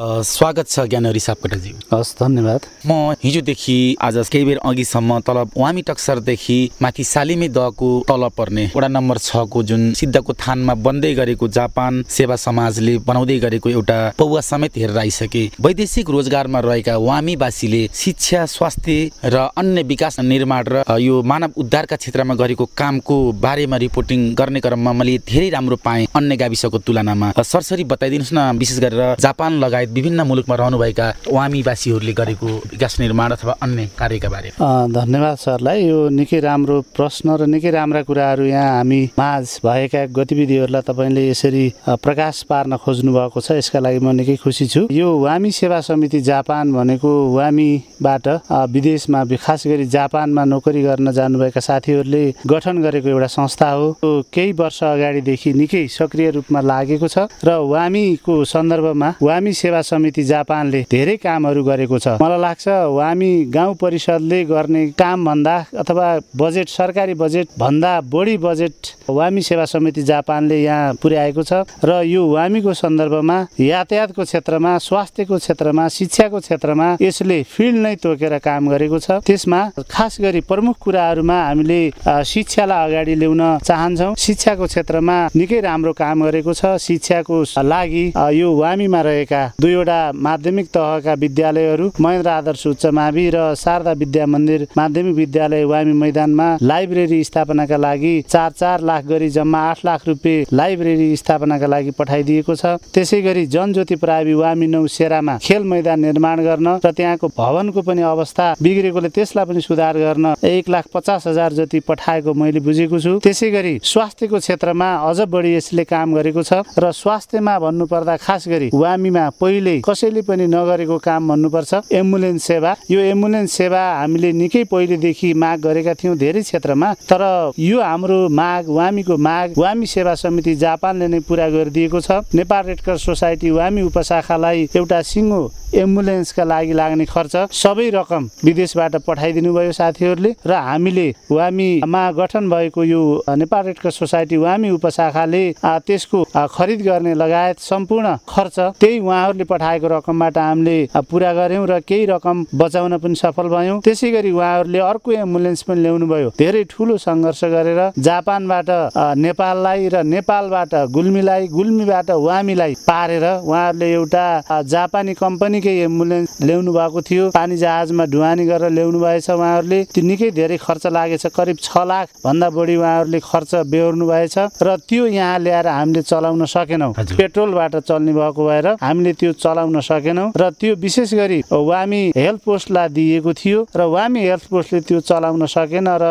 स्वागत छ ज्ञानहरी सापकोटाज्यू हस् धन्यवाद। म हिजोदेखि आज केही बेर अघिसम्म तल वामी टक्सरदेखि माथि सालिमे दहको तल पर्ने वडा नम्बर छको जुन सिद्धको थानमा बन्दै गरेको जापान सेवा समाजले बनाउँदै गरेको एउटा पौवा समेत हेरेर आइसके वैदेशिक रोजगारमा रहेका वामीवासीले शिक्षा स्वास्थ्य र अन्य विकास निर्माण र यो मानव उद्धारका क्षेत्रमा गरेको कामको बारेमा रिपोर्टिङ गर्ने क्रममा मैले धेरै राम्रो पाएँ अन्य गाविसको तुलनामा। सरसरी बताइदिनुहोस् न विशेष गरेर जापान लगायत विभिन्न मुलुकमा रहनुभएका वामीवासीहरूले गरेको विकास निर्माण अथवा अन्य कार्यका बारे धन्यवाद सरलाई। यो निकै राम्रो प्रश्न र निकै राम्रा कुराहरू यहाँ हामी माझ भएका गतिविधिहरूलाई तपाईँले यसरी प्रकाश पार्न खोज्नु भएको छ। यसका लागि म निकै खुसी छु। यो वामी सेवा समिति जापान भनेको वामीबाट विदेशमा खास गरी जापानमा नोकरी गर्न जानुभएका साथीहरूले गठन गरेको एउटा संस्था हो। केही वर्ष अगाडिदेखि निकै सक्रिय रूपमा लागेको छ। र वामीको सन्दर्भमा वामी सेवा समिति जापानले धेरै कामहरू गरेको छ। मलाई लाग्छ वामी गाउँ परिषदले गर्ने काम भन्दा अथवा बजेट सरकारी बजेट भन्दा बढी बजेट वामी सेवा समिति जापानले यहाँ पुर्याएको छ र यो वामीको सन्दर्भमा यातायातको क्षेत्रमा स्वास्थ्यको क्षेत्रमा शिक्षाको क्षेत्रमा यसले फिल्ड नै तोकेर काम गरेको छ। त्यसमा खास गरी प्रमुख कुराहरूमा हामीले शिक्षालाई अगाडि ल्याउन चाहन्छौँ। शिक्षाको क्षेत्रमा निकै राम्रो काम गरेको छ। शिक्षाको लागि यो वामीमा रहेका दुईवटा माध्यमिक तहका विद्यालयहरू महेन्द्र आदर्श उच्च मावि र शारदा विद्या मन्दिर माध्यमिक विद्यालय वामी मैदानमा लाइब्रेरी स्थापनाका लागि चार चार लाख गरी जम्मा आठ लाख रुपियाँ लाइब्रेरी स्थापनाका लागि पठाइदिएको छ। त्यसै गरी जनज्योति प्रावि वामी नौ सेरामा खेल मैदान निर्माण गर्न र त्यहाँको भवनको पनि अवस्था बिग्रेकोले त्यसलाई पनि सुधार गर्न एक लाख पचास हजार जति पठाएको मैले बुझेको छु। त्यसै गरी स्वास्थ्यको क्षेत्रमा अझ बढी यसले काम गरेको छ र स्वास्थ्यमा भन्नुपर्दा खास गरी वामीमा पहिले कसैले पनि नगरेको काम भन्नुपर्छ। एम्बुलेन्स सेवा। यो एम्बुलेन्स सेवा हामीले निकै पहिलेदेखि माग गरेका थियौँ धेरै क्षेत्रमा। तर यो हाम्रो माग वामीको माग वामी सेवा समिति जापानले नै पुरा गरिदिएको छ। Nepal Red Cross Society Wami उपशाखालाई एउटा सिङ्गो एम्बुलेन्सका लागि लाग्ने खर्च सबै रकम विदेशबाट पठाइदिनु भयो साथीहरूले र हामीले वामीमा गठन भएको यो Nepal Red Cross society Wami उपशाखाले त्यसको खरिद गर्ने लगायत सम्पूर्ण खर्च त्यही उहाँहरूले पठाएको रकमबाट हामीले पुरा गऱ्यौँ र केही रकम बचाउन पनि सफल भयौँ। त्यसै गरी उहाँहरूले अर्को एम्बुलेन्स पनि ल्याउनु भयो धेरै ठुलो सङ्घर्ष गरेर जापानबाट नेपाललाई र नेपालबाट गुल्मीलाई गुल्मीबाट वामीलाई पारेर उहाँहरूले एउटा जापानी कम्पनी निकै एम्बुलेन्स ल्याउनु भएको थियो। पानी जहाजमा ढुवानी गरेर ल्याउनु भएछ उहाँहरूले। त्यो निकै धेरै खर्च लागेछ। करिब छ लाख भन्दा बढी उहाँहरूले खर्च बेहोर्नु भएछ। र त्यो यहाँ ल्याएर हामीले चलाउन सकेनौँ। पेट्रोलबाट चल्ने भएको भएर हामीले त्यो चलाउन सकेनौँ। र त्यो विशेष गरी वामी हेल्थ पोस्टलाई दिएको थियो र वामी हेल्थ पोस्टले त्यो चलाउन सकेन र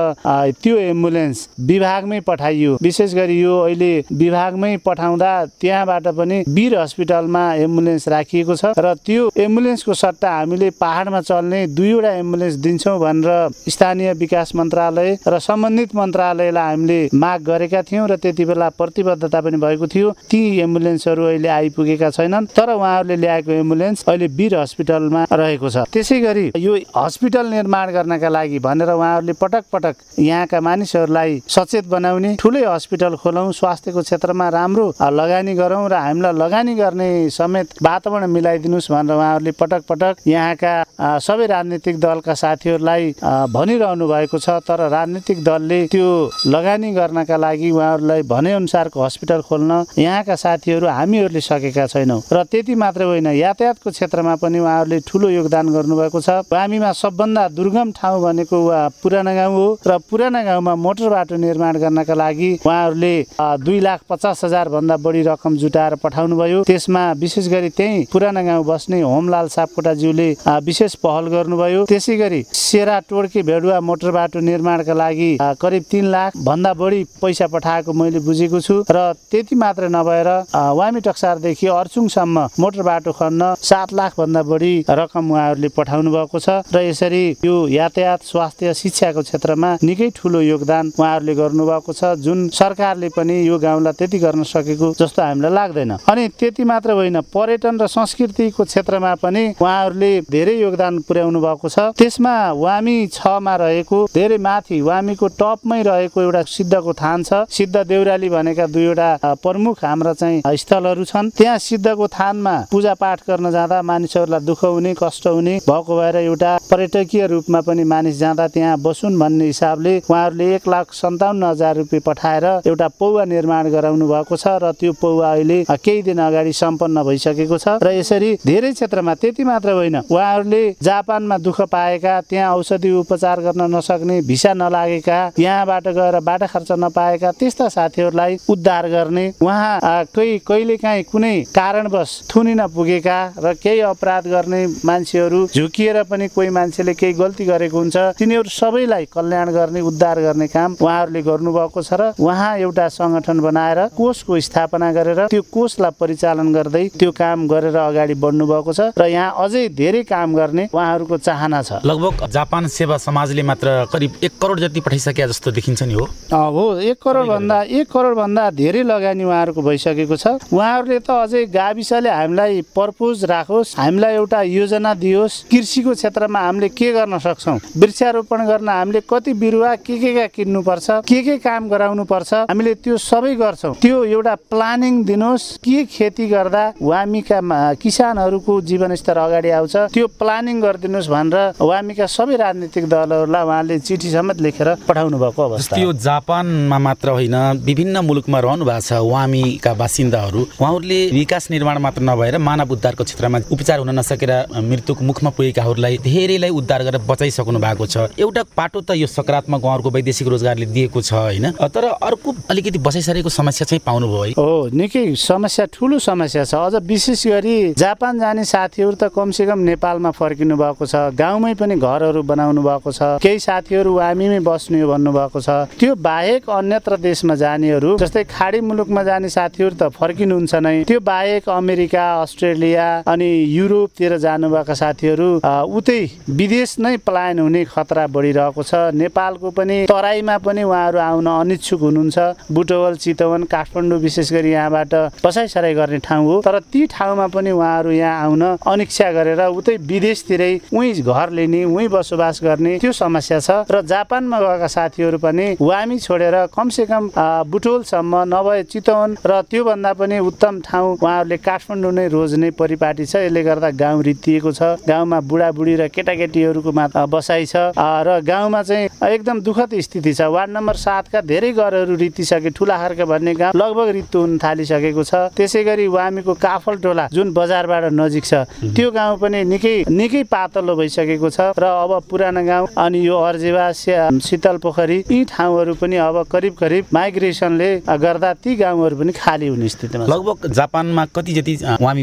त्यो एम्बुलेन्स विभागमै पठाइयो। विशेष गरी यो अहिले विभागमै पठाउँदा त्यहाँबाट पनि वीर हस्पिटलमा एम्बुलेन्स राखिएको छ र त्यो एम्बुलेन्सको सट्टा हामीले पाहाडमा चल्ने दुईवटा एम्बुलेन्स दिन्छौँ भनेर स्थानीय विकास मन्त्रालय र सम्बन्धित मन्त्रालयलाई हामीले माग गरेका थियौँ र त्यति बेला प्रतिबद्धता पनि भएको थियो। ती एम्बुलेन्सहरू अहिले आइपुगेका छैनन्। तर उहाँहरूले ल्याएको एम्बुलेन्स अहिले वीर हस्पिटलमा रहेको छ। त्यसै गरी यो हस्पिटल निर्माण गर्नका लागि भनेर उहाँहरूले पटक पटक यहाँका मानिसहरूलाई सचेत बनाउने ठुलै हस्पिटल खोलौँ स्वास्थ्यको क्षेत्रमा राम्रो लगानी गरौँ र हामीलाई लगानी गर्ने समेत वातावरण मिलाइदिनुहोस् भनेर उहाँहरूले पटक पटक यहाँका सबै राजनीतिक दलका साथीहरूलाई भनिरहनु भएको छ। तर राजनीतिक दलले त्यो लगानी गर्नका लागि उहाँहरूलाई भनेअनुसारको हस्पिटल खोल्न यहाँका साथीहरू हामीहरूले सकेका छैनौँ। र त्यति मात्रै होइन यातायातको क्षेत्रमा पनि उहाँहरूले ठुलो योगदान गर्नुभएको छ। हामीमा सबभन्दा दुर्गम ठाउँ भनेको पुराना गाउँ हो र पुराना गाउँमा मोटर बाटो निर्माण गर्नका लागि उहाँहरूले दुई लाख पचास हजार भन्दा बढी रकम जुटाएर पठाउनु भयो त्यसमा विशेष गरी त्यही पुराना गाउँ बस्ने होमलाल सापकोटाज्यूले विशेष पहल गर्नुभयो। त्यसै गरी सेरा टोड्के भेडुवा मोटर बाटो निर्माणका लागि करिब तिन लाख भन्दा बढी पैसा पठाएको मैले बुझेको छु। र त्यति मात्र नभएर वामी टक्सारदेखि अर्चुङसम्म मोटर बाटो खन्न सात लाख भन्दा बढी रकम उहाँहरूले पठाउनु भएको छ र यसरी यो यातायात स्वास्थ्य शिक्षाको क्षेत्रमा निकै ठुलो योगदान उहाँहरूले गर्नुभएको छ। जुन सरकारले पनि यो गाउँलाई त्यति गर्न सकेको जस्तो हामीलाई लाग्दैन। अनि त्यति मात्र होइन पर्यटन र संस्कृतिको क्षेत्रमा पनि उहाँहरूले धेरै योगदान पुर्याउनु भएको छ। त्यसमा वामी छमा रहेको धेरै माथि वामीको टपमै रहेको एउटा सिद्धको थान छ। सिद्ध देउराली भनेका दुईवटा प्रमुख हाम्रा चाहिँ स्थलहरू छन्। त्यहाँ सिद्धको थानमा पूजापाठ गर्न जाँदा मानिसहरूलाई दुःख हुने कष्ट हुने भएको भएर एउटा पर्यटकीय रूपमा पनि मानिस जाँदा त्यहाँ बसुन् भन्ने हिसाबले उहाँहरूले एक लाख सन्ताउन्न हजार रुपियाँ पठाएर एउटा पौवा निर्माण गराउनु भएको छ र त्यो पौवा अहिले केही दिन अगाडि सम्पन्न भइसकेको छ र यसरी धेरै क्षेत्रमा त्यति मात्र होइन। उहाँहरूले जापानमा दुःख पाएका त्यहाँ औषधि उपचार गर्न नसक्ने भिसा नलागेका यहाँबाट गएर बाटा खर्च नपाएका त्यस्ता साथीहरूलाई उद्धार गर्ने। उहाँ कोही कहिले काहीँ कुनै कारणवश थुनिन पुगेका र केही अपराध गर्ने मान्छेहरू झुकिएर पनि कोही मान्छेले केही गल्ती गरेको हुन्छ। तिनीहरू सबैलाई कल्याण गर्ने उद्धार गर्ने काम उहाँहरूले गर्नुभएको छ र उहाँ एउटा सङ्गठन बनाएर कोषको स्थापना गरेर त्यो कोषलाई परिचालन गर्दै त्यो काम गरेर अगाडि बढ्नु भएको छ र यहाँ अझै धेरै काम गर्ने उहाँहरूको चाहना छ। लगभग जापान सेवा समाजले मात्र करिब एक करोड जति पठाइसके जस्तो देखिन्छ नि हो। हो एक करोड भन्दा एक करोड भन्दा धेरै लगानी उहाँहरूको भइसकेको छ। उहाँहरूले त अझै गाविसले हामीलाई पर्पोज राखोस् हामीलाई एउटा योजना दियोस्। कृषिको क्षेत्रमा हामीले के गर्न सक्छौँ? वृक्षारोपण गर्न हामीले कति बिरुवा के के का किन्नुपर्छ के के काम गराउनु पर्छ हामीले त्यो सबै गर्छौँ। त्यो एउटा प्लानिङ दिनुहोस् के खेती गर्दा वामीका किसानहरूको जीवनस्तर अगाडि आउँछ। त्यो प्लानिङ गरिदिनुहोस् भनेर वामीका सबै राजनीतिक दलहरूलाई उहाँले चिठी समेत लेखेर पठाउनु भएको अवस्था। यो जापानमा मात्र होइन विभिन्न मुलुकमा रहनु भएको छ वामीका बासिन्दाहरू। उहाँहरूले विकास निर्माण मात्र नभएर मानव उद्धारको क्षेत्रमा उपचार हुन नसकेर मृत्युको मुखमा पुगेकाहरूलाई धेरैलाई उद्धार गरेर बचाइसक्नु भएको छ। एउटा पाटो त यो सकारात्मक उहाँहरूको वैदेशिक रोजगारले दिएको छ होइन? तर अर्को अलिकति बसाइसकेको समस्या चाहिँ पाउनुभयो है? निकै समस्या ठुलो समस्या छ। अझ विशेष गरी जापान जाने साथीहरू त कमसेकम नेपालमा फर्किनु भएको छ गाउँमै पनि घरहरू बनाउनु भएको छ केही साथीहरू वामीमै बस्ने भन्नुभएको छ। त्यो बाहेक अन्यत्र देशमा जानेहरू जस्तै खाडी मुलुकमा जाने साथीहरू त फर्किनुहुन्छ नै। त्यो बाहेक अमेरिका अस्ट्रेलिया अनि युरोपतिर जानुभएका साथीहरू उतै विदेश नै पलायन हुने खतरा बढिरहेको छ। नेपालको पनि तराईमा पनि उहाँहरू आउन अनिच्छुक हुनुहुन्छ। बुटवल चितवन काठमाडौँ विशेष गरी यहाँबाट बसाइसराई गर्ने ठाउँ हो। तर ती ठाउँमा पनि उहाँहरू यहाँ आउन अनिच्छा गरेर उतै विदेशतिरै उहीँ घर लिने उहीँ बसोबास गर्ने त्यो समस्या छ। र जापानमा गएका साथीहरू पनि वामी छोडेर कमसे कम बुटोलसम्म नभए चितवन र त्योभन्दा पनि उत्तम ठाउँ उहाँहरूले काठमाडौँ नै रोज्ने परिपाटी छ। यसले गर्दा गाउँ रित्तिएको छ। गाउँमा बुढाबुढी र केटाकेटीहरूको बसाइ छ। र गाउँमा चाहिँ एकदम दुःखद स्थिति छ। वार्ड नम्बर सातका धेरै घरहरू रित्तिसके ठुलाखर्क भन्ने गाउँ लगभग रित्तु हुन थालिसकेको छ। त्यसै गरी वामीको काफल टोला जुन बजारबाट नजिक छ त्यो गाउँ पनि निकै निकै पातलो भइसकेको छ। र अब पुरानो गाउँ अनि यो अर्जेवा शीतल पोखरी यी ठाउँहरू पनि अब करिब करिब माइग्रेसनले गर्दा ती गाउँहरू पनि खाली हुने स्थितिमा लगभग जापानमा कति जति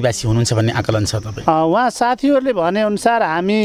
वामीवासी हुनुहुन्छ भन्ने आकलन छ तपाईँ? उहाँ साथीहरूले भने अनुसार हामी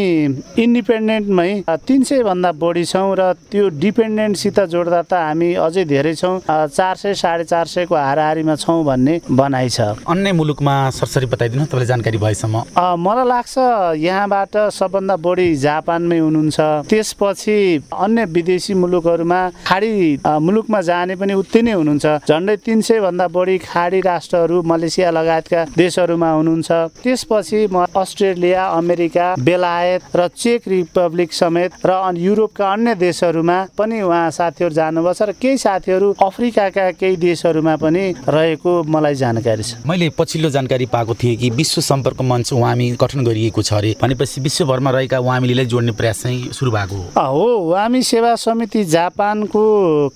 इन्डिपेन्डेन्टमै तिन सय भन्दा बढी छौँ र त्यो डिपेन्डेन्टसित जोड्दा त हामी अझै धेरै छौँ चार सय साढे चार सयको हाराहारीमा छौँ भन्ने भनाइ छ। अन्य मुलुकमा सरसरी बताइदिनु तपाईँलाई जानकारी भएसम्म। मलाई लाग्छ यहाँबाट सबभन्दा बढी जापानमै हुनुहुन्छ। त्यसपछि अन्य विदेशी मुलुकहरूमा खाडी मुलुकमा जाने पनि उत्ति नै हुनुहुन्छ। झन्डै तिन सय भन्दा बढी खाडी राष्ट्रहरू मलेसिया लगायतका देशहरूमा हुनुहुन्छ त्यसपछि म अस्ट्रेलिया अमेरिका बेलायत र चेक रिपब्लिक समेत र युरोपका अन्य देशहरूमा पनि उहाँ साथीहरू जानुभएको छ र केही साथीहरू अफ्रिकाका केही देशहरूमा पनि रहेको मलाई जानकारी छ। मैले पछिल्लो जानकारी पाएको थिएँ कि विश्व सम्पर्क मञ्च वामी गठन गरिएको छ अरे। भनेपछि विश्वभरमा रहेका वामीलाई जोड्ने प्रयास चाहिँ सुरु भएको हो। वामी सेवा समिति जापानको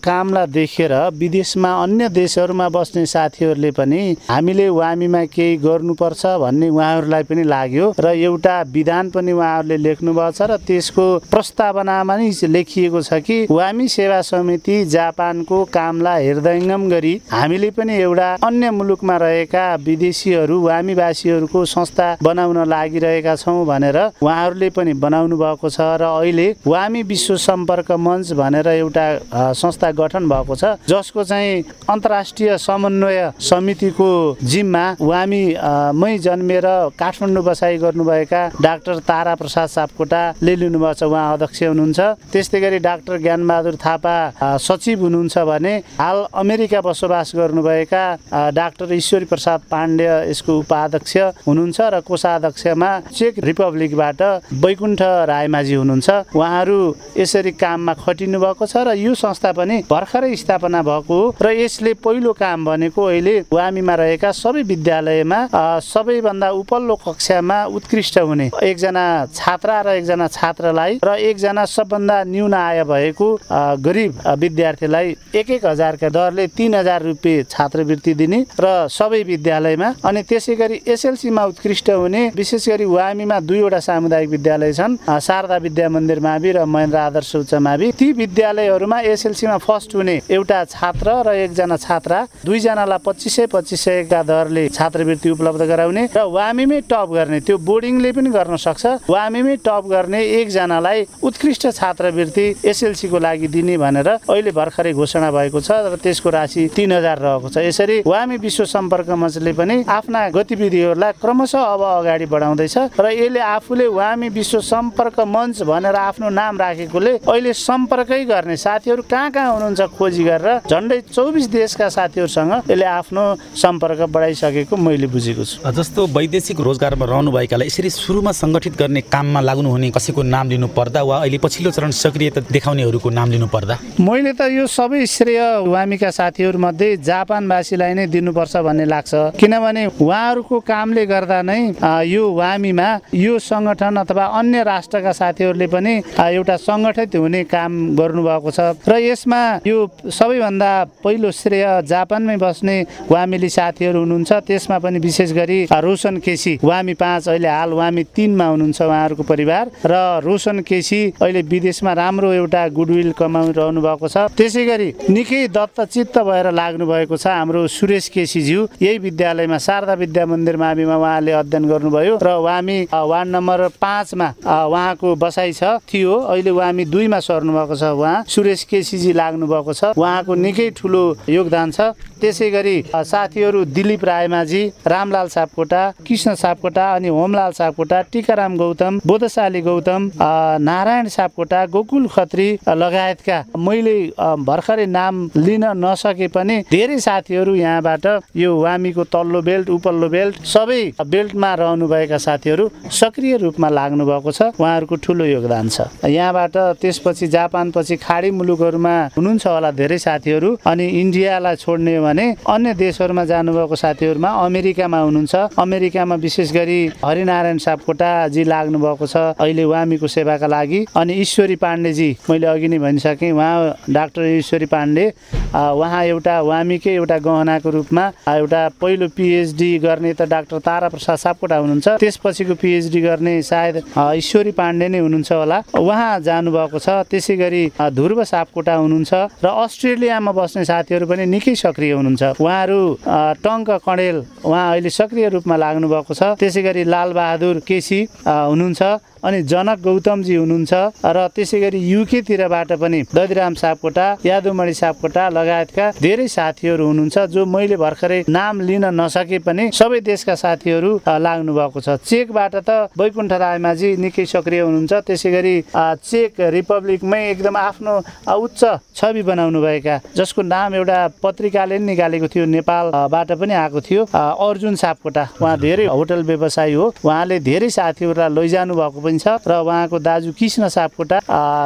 कामलाई देखेर विदेशमा अन्य देशहरूमा बस्ने साथीहरूले पनि हामीले वामीमा केही गर्नुपर्छ भन्ने उहाँहरूलाई पनि लाग्यो र एउटा विधान पनि उहाँहरूले लेख्नु भएको छ र त्यसको प्रस्तावनामा नै लेखिएको छ कि वामी सेवा समिति जापानको कामलाई हृदयङ्गम गरी हामीले पनि एउटा अन्य मुलुकमा रहेका विदेशीहरू वामीवासीहरूको संस्था बनाउन लागिरहेका छौँ भनेर उहाँहरूले पनि बनाउनु भएको छ र अहिले वामी विश्व सम्पर्क मञ्च भनेर एउटा संस्था गठन भएको छ जसको चाहिँ अन्तर्राष्ट्रिय समन्वय समितिको जिम्मा वामी मै जन्मेर काठमाडौँ बसाइ गर्नुभएका डाक्टर तारा प्रसाद सापकोटाले लिनुभएको छ। उहाँ अध्यक्ष हुनुहुन्छ। त्यस्तै गरी डाक्टर ज्ञानबहादुर थापा सचिव हुनुहुन्छ भने हाल अमेरिका बसोबास गर्नुभएका डाक्टर ईश्वरी प्रसाद पाण्डे यसको उपाध्यक्ष हुनुहुन्छ र कोषाध्यक्षमा चेक रिपब्लिकबाट वैकुण्ठ रायमाझी हुनुहुन्छ। उहाँहरू यसरी काममा खटिनु भएको छ र यो संस्था पनि भर्खरै स्थापना भएको हो र यसले पहिलो काम भनेको अहिले वामीमा रहेका सबै विद्यालयमा सबैभन्दा उपल्लो कक्षामा उत्कृष्ट हुने। एकजना छात्रा र एकजना छात्रलाई र एकजना सबभन्दा न्यून आय भएको गरिब विद्यार्थीलाई एक एक हजारका दरले तिन हजार रुपियाँ छात्रवृत्ति दिने र सबै विद्यालयमा अनि त्यसै गरी एसएलसीमा उत्कृष्ट हुने विशेष गरी वामीमा दुईवटा सामुदायिक विद्यालय छन् शारदा विद्या मन्दिर मावि र महेन्द्र आदर्श उच्च मावि। ती विद्यालयहरूमा एसएलसीमा फर्स्ट हुने एउटा छात्र र एकजना छात्रा दुईजनालाई पच्चिस सय पच्चिस सयका दरले छात्रवृत्ति उपलब्ध गराउने र वामीमै टप गर्ने त्यो बोर्डिङले पनि गर्न सक्छ। वामीमै टप गर्ने एकजनालाई उत्कृष्ट छात्रवृत्ति एसएलसीको लागि दिने भनेर अहिले भर्खरै घोषणा भएको छ र त्यसको राशि तिन हजार रहेको छ। यसरी वामी विश्व सम्पर्क मञ्चले पनि आफ्ना गतिविधिहरूलाई क्रमशः अब अगाडि बढाउँदैछ र यसले आफूले वामी विश्व सम्पर्क मञ्च भनेर आफ्नो नाम राखेकोले अहिले सम्पर्कै गर्ने साथीहरू कहाँ कहाँ हुनुहुन्छ खोजी गरेर झन्डै चौबिस देशका साथीहरूसँग यसले आफ्नो सम्पर्क बढाइसकेको मैले बुझेको छु। जस्तो वैदेशिक रोजगारमा रहनुभएकालाई यसरी सुरुमा सङ्गठित गर्ने काममा लाग्नुहुने कसैको नाम लिनु पर्दा वा अहिले पछिल्लो चरण सक्रियता देखाउनेहरूको नाम लिनु पर्दा मैले त यो सबै श्रेय वामीका साथीहरूमध्ये जापानवासीलाई नै दिनुपर्छ भन्ने लाग्छ। किनभने उहाँहरूको कामले गर्दा नै यो वामीमा यो सङ्गठन अथवा अन्य राष्ट्रका साथीहरूले पनि एउटा सङ्गठित हुने काम गर्नुभएको छ। र यसमा यो सबैभन्दा पहिलो श्रेय जापानमै बस्ने वामीली साथीहरू हुनुहुन्छ त्यसमा पनि विशेष गरी आ, रोशन केसी वामी पाँच अहिले हाल वामी तिनमा हुनुहुन्छ उहाँहरूको परिवार। र रोशन केसी अहिले विदेशमा राम्रो एउटा गुडविल कमाइरहनु भएको छ। त्यसै गरी निकै दत्तचित्त भएर लाग्नु भएको छ हाम्रो सुरेश केसीज्यू। यही विद्यालयमा शारदा विद्या मन्दिर माविमा उहाँले अध्ययन गर्नुभयो। र वामी वार्ड नम्बर पाँचमा उहाँको बसाइ छ थियो। अहिले वामी दुईमा सर्नु भएको छ उहाँ। सुरेश केसीजी लाग्नु भएको छ। उहाँको निकै ठुलो योगदान छ। त्यसै गरी साथीहरू दिलीप रायमाझी रामलाल सापकोटा कृष्ण सापकोटा अनि होमलाल सापकोटा टिकाराम गौतम बोधशाली गौतम नारायण सापकोटा गोकुल खत्री लगायतका मैले भर्खरै नाम लिन नसके पनि धेरै साथीहरू यहाँबाट यो वामीको तल्लो बेल्ट उपल्लो बेल्ट सबै बेल्टमा रहनुभएका साथीहरू सक्रिय रूपमा लाग्नु भएको छ। उहाँहरूको ठुलो योगदान छ। यहाँबाट त्यसपछि जापानपछि खाडी मुलुकहरूमा हुनुहुन्छ होला धेरै साथीहरू अनि इन्डियालाई छोड्ने भने अन्य देशहरूमा जानुभएको साथीहरूमा अमेरिकामा हुनुहुन्छ। अमेरिकामा विशेष गरी हरिनारायण सापकोटाजी लाग्नु भएको छ। अहिले वामीको सेवाका लागि। अनि ईश्वरी पाण्डेजी मैले अघि नै भनिसकेँ उहाँ डाक्टर ईश्वरी पाण्डे उहाँ एउटा वामीकै एउटा गहनाको रूपमा एउटा पहिलो पिएचडी गर्ने त डाक्टर तारा प्रसाद सापकोटा हुनुहुन्छ। त्यसपछिको पिएचडी गर्ने सायद ईश्वरी पाण्डे नै हुनुहुन्छ होला। उहाँ जानुभएको छ। त्यसै गरी ध्रुव सापकोटा हुनुहुन्छ। र अस्ट्रेलियामा बस्ने साथीहरू पनि निकै सक्रिय हुनुहुन्छ। उहाँहरू टङ्क कणेल उहाँ अहिले सक्रिय रूपमा लाग्नु भएको छ। त्यसै गरी लालबहादुर केसी हुनुहुन्छ अनि जनक गौतमजी हुनुहुन्छ र त्यसै गरी युकेतिरबाट पनि दधिराम सापकोटा यादवमणि सापकोटा लगायतका धेरै साथीहरू हुनुहुन्छ जो मैले भर्खरै नाम लिन नसके पनि सबै देशका साथीहरू लाग्नु भएको छ। चेकबाट त वैकुण्ठ रायमाझी निकै सक्रिय हुनुहुन्छ। त्यसै गरी चेक रिपब्लिकमै एकदम आफ्नो उच्च छवि बनाउनुभएका जसको नाम एउटा पत्रिकाले निकालेको थियो नेपालबाट पनि आएको थियो। अर्जुन सापकोटा उहाँ धेरै होटल व्यवसायी हो। उहाँले धेरै साथीहरूलाई लैजानु भएको पनि छ र उहाँको दाजु कृष्ण सापकोटा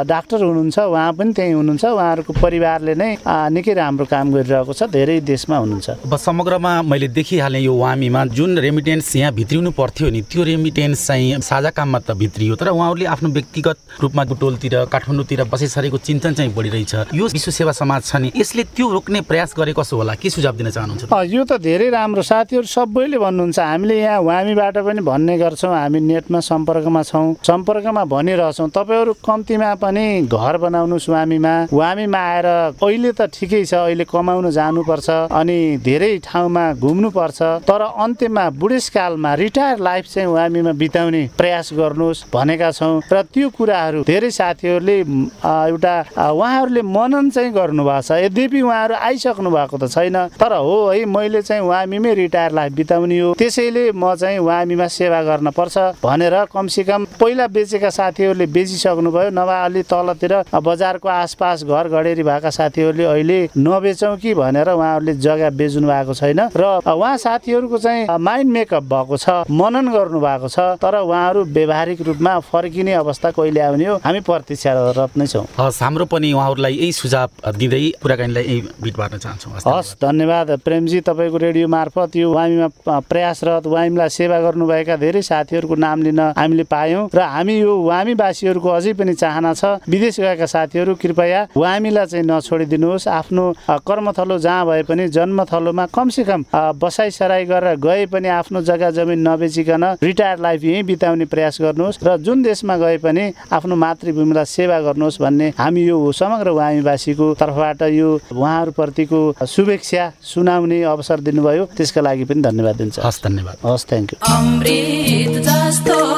डाक्टर हुनुहुन्छ। उहाँ पनि त्यहीँ हुनुहुन्छ। उहाँहरूको परिवारले नै निकै राम्रो काम गरिरहेको छ। धेरै देशमा हुनुहुन्छ। अब समग्रमा मैले देखिहालेँ यो वामीमा जुन रेमिटेन्स यहाँ भित्रिनु पर्थ्यो नि त्यो रेमिटेन्स चाहिँ साझा काममा त भित्रियो। तर उहाँहरूले आफ्नो व्यक्तिगत रूपमा बुटोलतिर काठमाडौँतिर बसेसरीको चिन्तन चाहिँ बढिरहेछ। यो विश्व सेवा समाज छ नि यसले त्यो रोक्ने प्रयास गरे कसो होला? के सुझाव दिन चाहनुहुन्छ? यो त धेरै राम्रो। साथीहरू सबैले भन्नुहुन्छ। हामीले यहाँ वामीबाट पनि भन्ने गर्छौँ। हामी नेटमा सम्पर्कमा छौँ। सम्पर्कमा भनिरहेछौँ। तपाईँहरू कम्तीमा पनि घर बनाउनुहोस् वामीमा। वामीमा आएर अहिले त ठिकै छ। अहिले कमाउन जानुपर्छ अनि धेरै ठाउँमा घुम्नुपर्छ। तर अन्त्यमा बुढेसकालमा रिटायर लाइफ चाहिँ वामीमा बिताउने प्रयास गर्नुहोस् भनेका छौँ। र त्यो कुराहरू धेरै साथीहरूले एउटा उहाँहरूले मनन चाहिँ गर्नुभएको छ। यद्यपि उहाँहरू आइसक्नु भएको त छैन। तर हो है मैले चाहिँ वामीमै रिटायर लाइफ बिताउने हो। त्यसैले म चाहिँ वामीमा सेवा गर्न पर्छ भनेर कमसेकम पहिला बेचेका साथीहरूले बेचिसक्नुभयो। नभए अलि तलतिर बजारको आसपास घर घडेरी भएका साथीहरूले अहिले नबेचौँ कि भनेर उहाँहरूले जग्गा बेच्नु भएको छैन। र उहाँ साथीहरूको चाहिँ माइन्ड मेकअप भएको छ मनन गर्नु भएको छ। तर उहाँहरू व्यवहारिक रूपमा फर्किने अवस्था कहिले आउने हो हामी प्रतीक्षारत नै छौँ। हस् हाम्रो पनि उहाँहरूलाई यही सुझाव दिँदै कुराकानीलाई यही बिट पार्न चाहन्छौँ। हस् हस् धन्यवाद। प्रेमजी तपाईँको रेडियो मार्फत यो वामीमा प्रयासरत वामीलाई सेवा गर्नुभएका धेरै साथीहरूको नाम लिन हामीले पायौँ र हामी यो वामीवासीहरूको अझै पनि चाहना छ। विदेश गएका साथीहरू कृपया वामीलाई चाहिँ नछोडिदिनुहोस्। आफ्नो कर्मथलो जहाँ भए पनि जन्मथलोमा कमसेकम बसाइसराई गरेर गए पनि आफ्नो जग्गा जमिन नबेचिकन रिटायर्ड लाइफ यहीँ बिताउने प्रयास गर्नुहोस् र जुन देशमा गए पनि आफ्नो मातृभूमिलाई सेवा गर्नुहोस् भन्ने हामी यो समग्र वामीवासीको तर्फबाट यो उहाँहरूप्रतिको शुभेच्छा सुनाउने अवसर दिनुभयो। त्यसका लागि पनि धन्यवाद दिन्छ। हस् धन्यवाद। हस् थ्याङ्क यू अमृत जस्तै